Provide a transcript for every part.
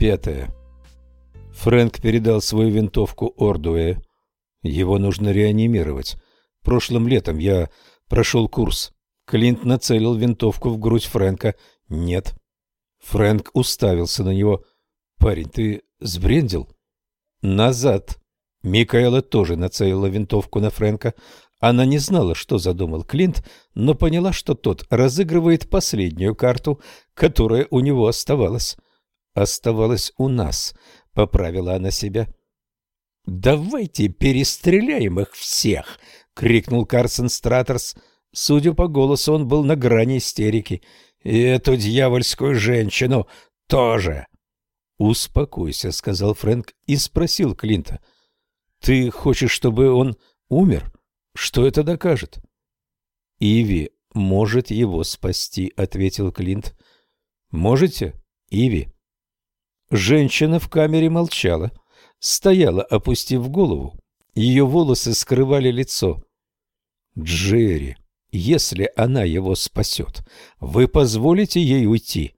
Пятое. Фрэнк передал свою винтовку Ордуэ. Его нужно реанимировать. Прошлым летом я прошел курс. Клинт нацелил винтовку в грудь Фрэнка. Нет. Фрэнк уставился на него. «Парень, ты сбрендил?» «Назад!» Микаэла тоже нацелила винтовку на Фрэнка. Она не знала, что задумал Клинт, но поняла, что тот разыгрывает последнюю карту, которая у него оставалась. «Оставалась у нас», — поправила она себя. «Давайте перестреляем их всех!» — крикнул Карсон Стратерс. Судя по голосу, он был на грани истерики. «И эту дьявольскую женщину тоже!» «Успокойся», — сказал Фрэнк и спросил Клинта. «Ты хочешь, чтобы он умер? Что это докажет?» «Иви может его спасти», — ответил Клинт. «Можете, Иви?» Женщина в камере молчала стояла, опустив голову. Ее волосы скрывали лицо. «Джерри, если она его спасет, вы позволите ей уйти?»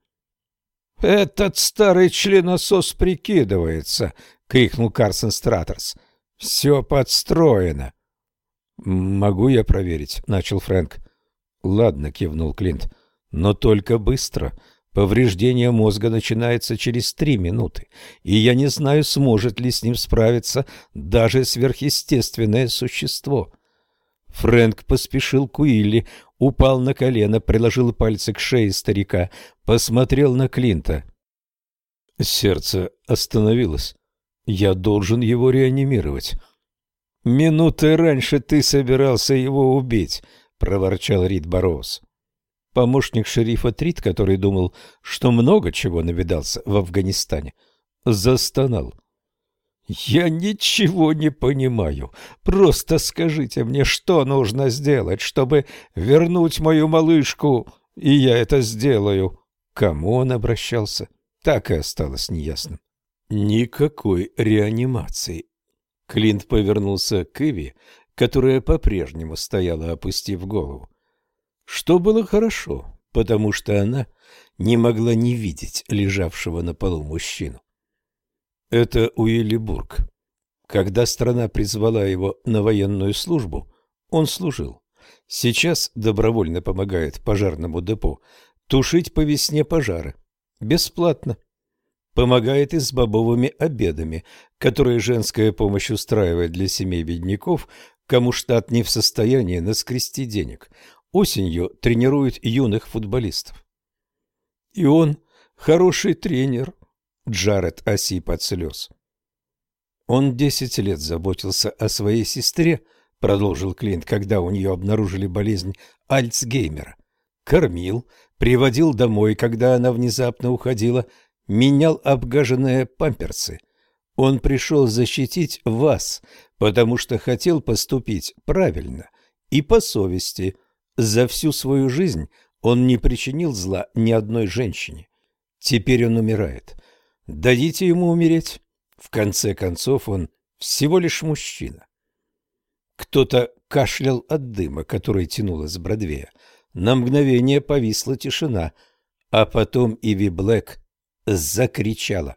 «Этот старый членосос прикидывается!» — крикнул Карсон Стратерс. «Все подстроено!» «Могу я проверить?» — начал Фрэнк. «Ладно», — кивнул Клинт, — «но только быстро. Повреждение мозга начинается через три минуты, и я не знаю, сможет ли с ним справиться даже сверхъестественное существо. Фрэнк поспешил к Уилли, упал на колено, приложил пальцы к шее старика, посмотрел на Клинта. Сердце остановилось. Я должен его реанимировать. «Минуты раньше ты собирался его убить», — проворчал Рид Борос. Помощник шерифа Трит, который думал, что много чего навидался в Афганистане, застонал. «Я ничего не понимаю. Просто скажите мне, что нужно сделать, чтобы вернуть мою малышку, и я это сделаю». Кому он обращался, так и осталось неясным. Никакой реанимации. Клинт повернулся к Иви, которая по-прежнему стояла, опустив голову что было хорошо, потому что она не могла не видеть лежавшего на полу мужчину. Это Уиллибург. Когда страна призвала его на военную службу, он служил. Сейчас добровольно помогает пожарному депо тушить по весне пожары. Бесплатно. Помогает и с бобовыми обедами, которые женская помощь устраивает для семей бедняков, кому штат не в состоянии наскрести денег. Осенью тренирует юных футболистов. И он хороший тренер. Джаред осип от слез. Он десять лет заботился о своей сестре, продолжил Клинт, когда у нее обнаружили болезнь Альцгеймера. Кормил, приводил домой, когда она внезапно уходила, менял обгаженные памперсы. Он пришел защитить вас, потому что хотел поступить правильно и по совести – за всю свою жизнь он не причинил зла ни одной женщине. Теперь он умирает. Дадите ему умереть. В конце концов, он всего лишь мужчина. Кто-то кашлял от дыма, который тянул из Бродвея. На мгновение повисла тишина, а потом Иви Блэк закричала.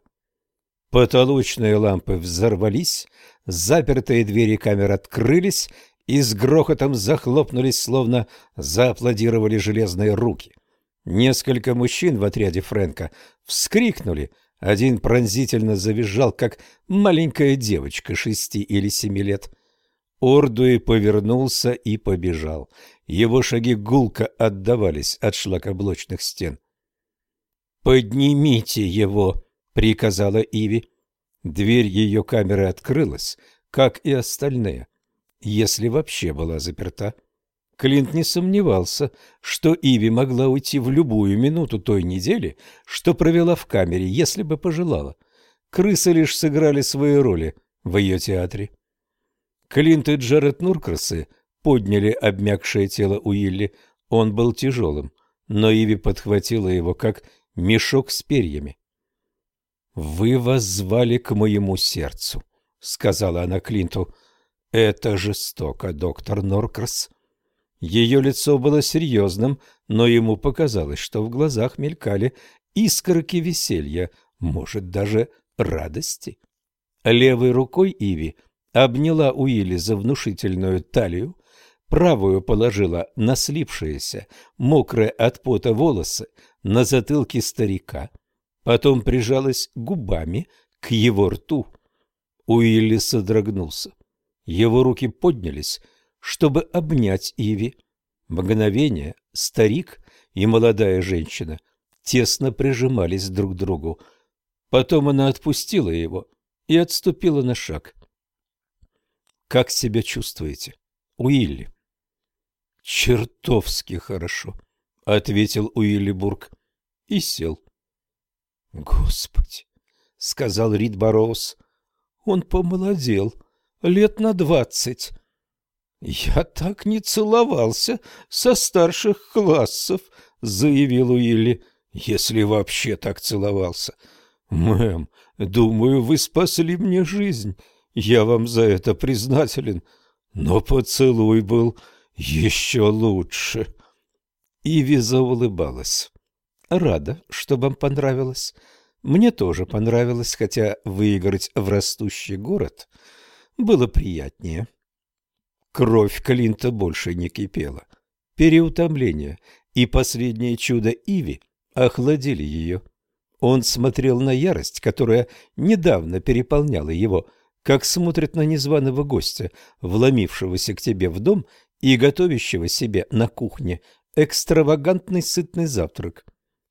Потолочные лампы взорвались, запертые двери камер открылись, и с грохотом захлопнулись, словно зааплодировали железные руки. Несколько мужчин в отряде Фрэнка вскрикнули, один пронзительно завизжал, как маленькая девочка шести или семи лет. Ордуи повернулся и побежал. Его шаги гулко отдавались от шлакоблочных стен. «Поднимите его!» — приказала Иви. Дверь ее камеры открылась, как и остальные если вообще была заперта. Клинт не сомневался, что Иви могла уйти в любую минуту той недели, что провела в камере, если бы пожелала. Крысы лишь сыграли свои роли в ее театре. Клинт и Джаред Нуркрасы подняли обмякшее тело Уилли. Он был тяжелым, но Иви подхватила его, как мешок с перьями. «Вы вас к моему сердцу», — сказала она Клинту. Это жестоко, доктор Норкрас. Ее лицо было серьезным, но ему показалось, что в глазах мелькали искорки веселья. может, даже радости. Левой рукой Иви обняла Уилли за внушительную талию, правую положила на слипшиеся, мокрые от пота волосы на затылке старика, потом прижалась губами к его рту. Уилли содрогнулся. Его руки поднялись, чтобы обнять Иви. Мгновение старик и молодая женщина тесно прижимались друг к другу. Потом она отпустила его и отступила на шаг. «Как себя чувствуете, Уилли?» «Чертовски хорошо», — ответил Уилли Бург и сел. «Господи!» — сказал Рид Бароус. «Он помолодел, лет на двадцать». «Я так не целовался со старших классов», — заявил Уилли, — «если вообще так целовался». «Мэм, думаю, вы спасли мне жизнь. Я вам за это признателен. Но поцелуй был еще лучше». Иви заулыбалась. «Рада, что вам понравилось. Мне тоже понравилось, хотя выиграть в растущий город было приятнее». Кровь Клинта больше не кипела. Переутомление и последнее чудо Иви охладили ее. Он смотрел на ярость, которая недавно переполняла его, как смотрит на незваного гостя, вломившегося к тебе в дом и готовящего себе на кухне экстравагантный сытный завтрак.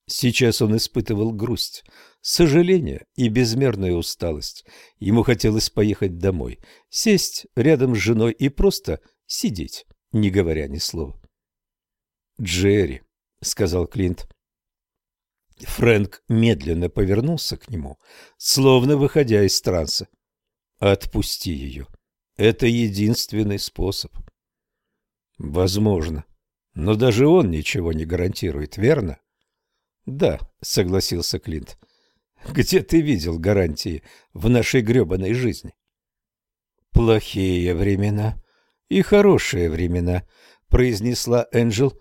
Сейчас он испытывал грусть, сожаление и безмерную усталость. Ему хотелось поехать домой, сесть рядом с женой и просто сидеть, не говоря ни слова. «Джерри», — сказал Клинт. Фрэнк медленно повернулся к нему, словно выходя из транса. «Отпусти ее. Это единственный способ». «Возможно. Но даже он ничего не гарантирует, верно?» «Да», — согласился Клинт. «Где ты видел гарантии в нашей гребаной жизни?» «Плохие времена и хорошие времена», — произнесла Энджел.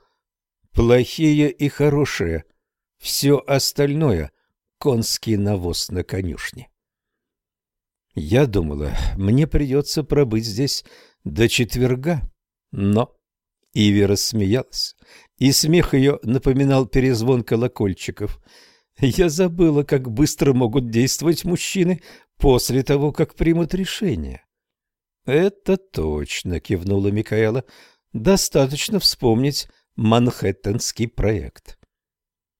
«Плохие и хорошие. Все остальное — конский навоз на конюшне». Я думала, мне придется пробыть здесь до четверга, но... Иви рассмеялась, и смех ее напоминал перезвон колокольчиков. Я забыла, как быстро могут действовать мужчины после того, как примут решение. «Это точно», — кивнула Микаэла. «Достаточно вспомнить Манхэттенский проект».